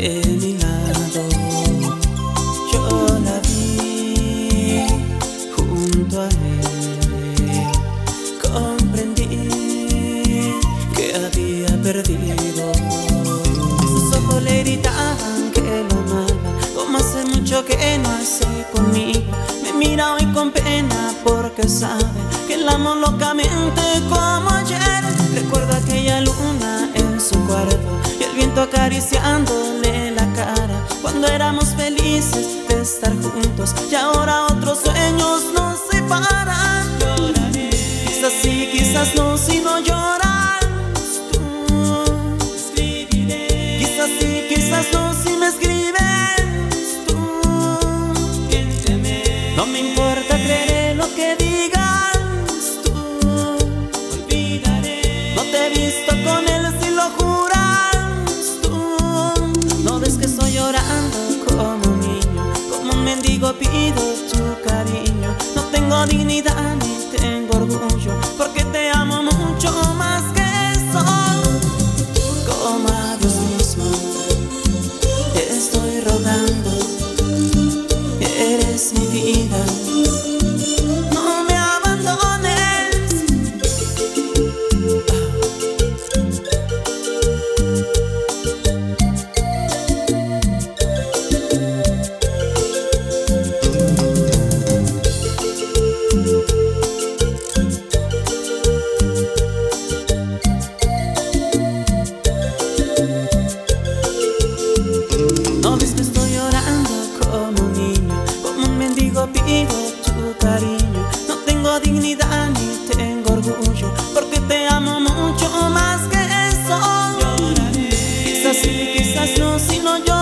de mi lado. Yo la vi junto a él. Comprendí que había perdido. Sus ojos le gritaban que lo amaba, como hace mucho que no hace conmigo. Me mira hoy con pena porque sabe que la amo locamente como ayer. Recuerdo aquella luna en su cuarto el acariciándole la cara. Cuando éramos felices de estar juntos y ahora otros dignidad ni tengo orgullo, porque te amo mucho más que eso. Como a Dios mismo, te estoy rogando, eres mi vida. vivo pido tu cariño. No tengo dignidad ni tengo orgullo, porque te amo mucho más que eso. Lloraré. Quizás sí, quizás no, si no yo